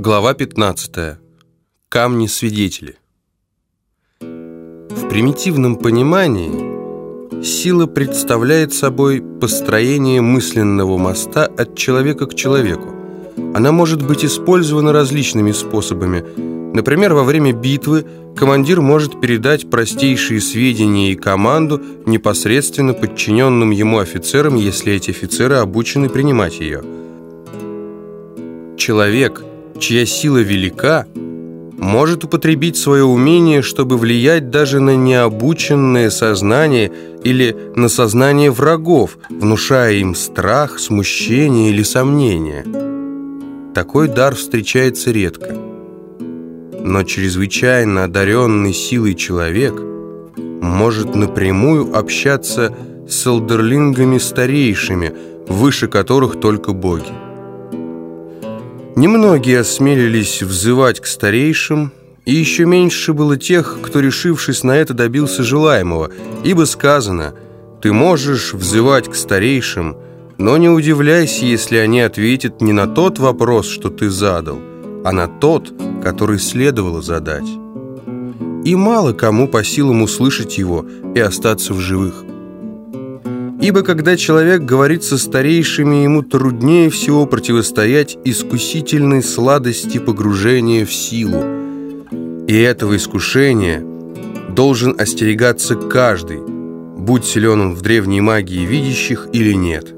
Глава 15. Камни-свидетели. В примитивном понимании сила представляет собой построение мысленного моста от человека к человеку. Она может быть использована различными способами. Например, во время битвы командир может передать простейшие сведения и команду непосредственно подчиненным ему офицерам, если эти офицеры обучены принимать ее. Человек – чья сила велика, может употребить свое умение, чтобы влиять даже на необученное сознание или на сознание врагов, внушая им страх, смущение или сомнение. Такой дар встречается редко. Но чрезвычайно одаренный силой человек может напрямую общаться с элдерлингами старейшими, выше которых только боги. Немногие осмелились взывать к старейшим, и еще меньше было тех, кто, решившись на это, добился желаемого, ибо сказано «Ты можешь взывать к старейшим, но не удивляйся, если они ответят не на тот вопрос, что ты задал, а на тот, который следовало задать». И мало кому по силам услышать его и остаться в живых. Ибо когда человек говорит со старейшими, ему труднее всего противостоять искусительной сладости погружения в силу. И этого искушения должен остерегаться каждый, будь силен он в древней магии видящих или нет.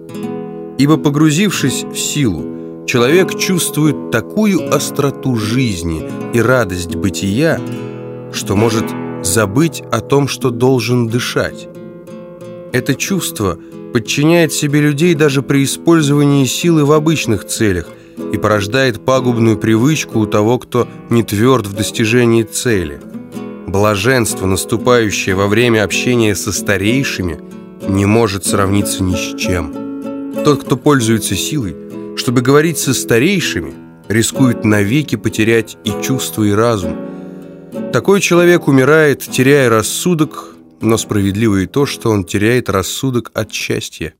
Ибо погрузившись в силу, человек чувствует такую остроту жизни и радость бытия, что может забыть о том, что должен дышать. Это чувство подчиняет себе людей даже при использовании силы в обычных целях и порождает пагубную привычку у того, кто не тверд в достижении цели. Блаженство, наступающее во время общения со старейшими, не может сравниться ни с чем. Тот, кто пользуется силой, чтобы говорить со старейшими, рискует навеки потерять и чувство, и разум. Такой человек умирает, теряя рассудок, но справедливо и то, что он теряет рассудок от счастья.